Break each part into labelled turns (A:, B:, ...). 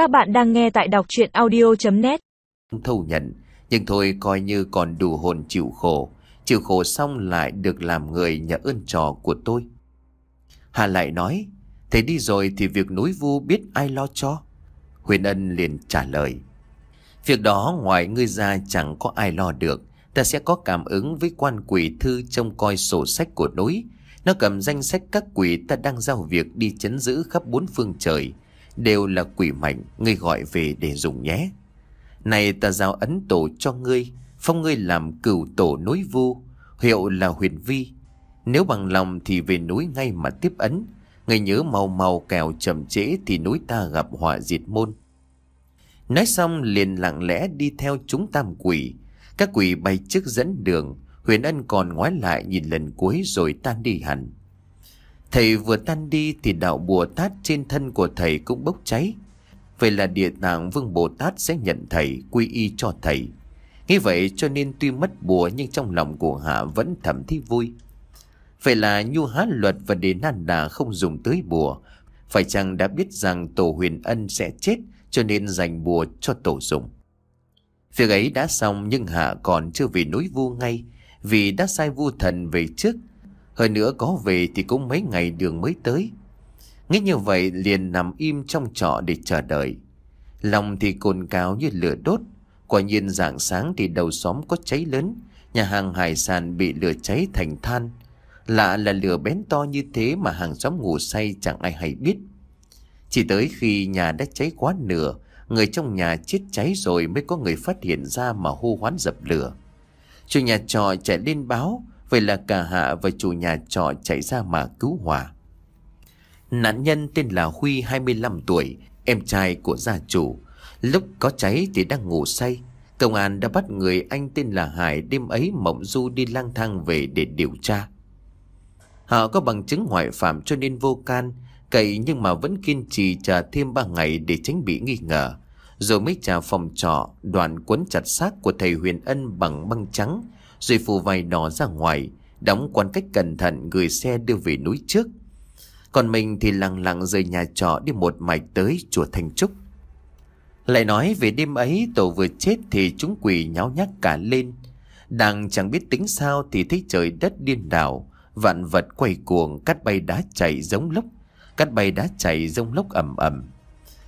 A: Các bạn đang nghe tại đọc chuyện audio.net
B: Thâu nhận, Nhưng thôi coi như còn đủ hồn chịu khổ. Chịu khổ xong lại được làm người nhờ ơn trò của tôi. Hà lại nói, thế đi rồi thì việc núi vu biết ai lo cho? Huyền Ân liền trả lời, Việc đó ngoài ngươi ra chẳng có ai lo được. Ta sẽ có cảm ứng với quan quỷ thư trông coi sổ sách của núi. Nó cầm danh sách các quỷ ta đang giao việc đi chấn giữ khắp bốn phương trời. Đều là quỷ mạnh Ngươi gọi về để dùng nhé. Này ta giao ấn tổ cho ngươi, Phong ngươi làm cửu tổ núi vu, Hiệu là huyền vi. Nếu bằng lòng thì về núi ngay mà tiếp ấn. Ngươi nhớ mau mau kèo chậm trễ Thì núi ta gặp họa diệt môn. Nói xong liền lặng lẽ đi theo chúng tam quỷ. Các quỷ bay trước dẫn đường, Huyền Ân còn ngoái lại nhìn lần cuối rồi tan đi hẳn. Thầy vừa tan đi thì đạo bùa tát trên thân của thầy cũng bốc cháy. Vậy là địa tạng vương Bồ Tát sẽ nhận thầy, quy y cho thầy. Nghĩ vậy cho nên tuy mất bùa nhưng trong lòng của Hạ vẫn thầm thấy vui. Vậy là Nhu Há Luật và Đề Nan Đà không dùng tới bùa. Phải chăng đã biết rằng Tổ Huyền Ân sẽ chết cho nên dành bùa cho Tổ dùng? Việc ấy đã xong nhưng Hạ còn chưa về núi vu ngay Vì đã sai vu thần về trước hơn nữa có về thì cũng mấy ngày đường mới tới. Nghĩ như vậy liền nằm im trong trọ để chờ đợi. Lòng thì cồn cao như lửa đốt. Quả nhiên dạng sáng thì đầu xóm có cháy lớn. Nhà hàng hải sản bị lửa cháy thành than. Lạ là lửa bén to như thế mà hàng xóm ngủ say chẳng ai hay biết. Chỉ tới khi nhà đã cháy quá nửa, Người trong nhà chết cháy rồi mới có người phát hiện ra mà hô hoán dập lửa. Chủ nhà trọ chạy lên báo Vậy là cả Hạ và chủ nhà trọ chạy ra mà cứu hỏa. Nạn nhân tên là Huy 25 tuổi, em trai của gia chủ. Lúc có cháy thì đang ngủ say. Công an đã bắt người anh tên là Hải đêm ấy mộng du đi lang thang về để điều tra. Họ có bằng chứng ngoại phạm cho nên vô can, cậy nhưng mà vẫn kiên trì chờ thêm 3 ngày để tránh bị nghi ngờ. Rồi mới trả phòng trọ, đoạn quấn chặt xác của thầy Huyền Ân bằng băng trắng, rồi phủ vài đỏ ra ngoài, đóng quan cách cẩn thận gửi xe đưa về núi trước. Còn mình thì lặng lặng rời nhà trọ đi một mạch tới chùa Thanh Trúc. Lại nói về đêm ấy tổ vừa chết thì chúng quỷ nháo nhác cả lên. Đang chẳng biết tính sao thì thấy trời đất điên đảo, vạn vật quay cuồng, cắt bay đá chảy giống lốc, cắt bay đá chảy giống lốc ầm ầm.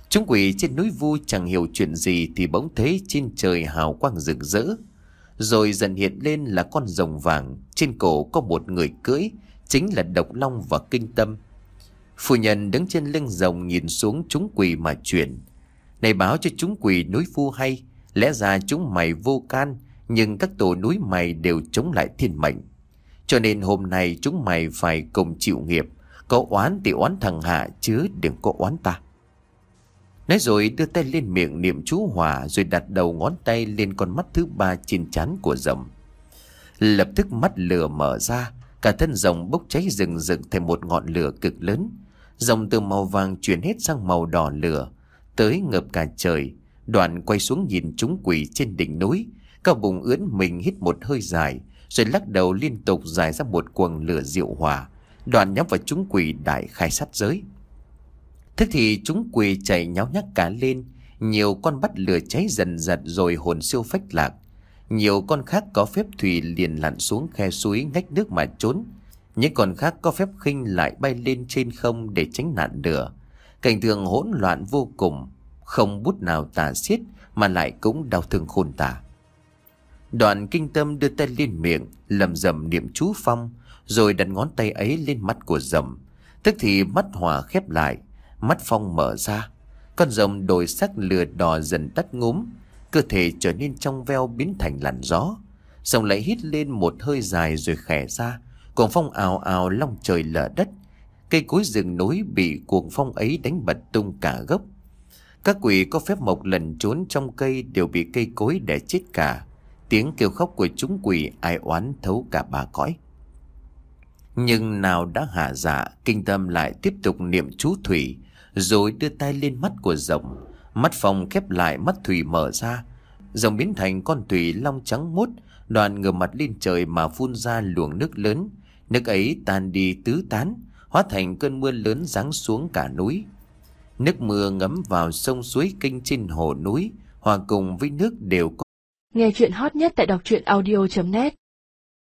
B: Chúng quỷ trên núi vui chẳng hiểu chuyện gì thì bỗng thấy trên trời hào quang rực rỡ. Rồi dần hiện lên là con rồng vàng. Trên cổ có một người cưỡi, Chính là Độc Long và Kinh Tâm. Phu nhân đứng trên lưng rồng Nhìn xuống chúng quỳ mà chuyển. Này báo cho chúng quỳ núi phu hay, Lẽ ra chúng mày vô can, Nhưng các tổ núi mày đều chống lại thiên mệnh. Cho nên hôm nay chúng mày phải cùng chịu nghiệp, Có oán thì oán thằng Hạ Chứ đừng có oán ta. Nói rồi đưa tay lên miệng niệm chú hòa rồi đặt đầu ngón tay lên con mắt thứ ba trên trán của rồng. Lập tức mắt lửa mở ra, cả thân rồng bốc cháy rừng rực thành một ngọn lửa cực lớn. Rồng từ màu vàng chuyển hết sang màu đỏ lửa, tới ngập cả trời. Đoạn quay xuống nhìn chúng quỷ trên đỉnh núi, cao bụng ướn mình hít một hơi dài, rồi lắc đầu liên tục dài ra một quần lửa diệu hòa. Đoạn nhắm vào chúng quỷ đại khai sát giới. Thế thì chúng quỳ chạy nháo nhác cả lên. Nhiều con bắt lửa cháy dần dần rồi hồn siêu phách lạc. Nhiều con khác có phép thủy liền lặn xuống khe suối ngách nước mà trốn. Những con khác có phép khinh lại bay lên trên không để tránh nạn lửa. Cảnh tượng hỗn loạn vô cùng. Không bút nào tả xiết mà lại cũng đau thương khôn tả. Đoạn kinh tâm đưa tay lên miệng, lầm rầm niệm chú phong, Rồi đặt ngón tay ấy lên mắt của rầm Tức thì mắt hòa khép lại Mắt Phong mở ra. Con rồng đổi sắc lừa đỏ dần tắt ngúm. Cơ thể trở nên trong veo biến thành làn gió. Rồng lại hít lên một hơi dài rồi khẽ ra. Cuồng phong ào ào long trời lở đất. Cây cối rừng núi bị cuồng phong ấy đánh bật tung cả gốc. Các quỷ có phép mộc lần trốn trong cây đều bị cây cối đè chết cả. Tiếng kêu khóc của chúng quỷ ai oán thấu cả bà cõi. Nhưng nào đã hạ dạ Kinh tâm lại tiếp tục niệm chú thủy rồi đưa tay lên mắt của rồng. Mắt phòng khép lại mắt thủy mở ra. Rồng biến thành con thủy long trắng mút Đoàn ngửa mặt lên trời mà phun ra luồng nước lớn. Nước ấy tan đi tứ tán Hóa thành cơn mưa lớn giáng xuống cả núi. Nước mưa ngấm vào sông suối kinh trên hồ núi, hòa cùng với nước đều có.
C: Nghe chuyện hot nhất tại đọc truyện audio.net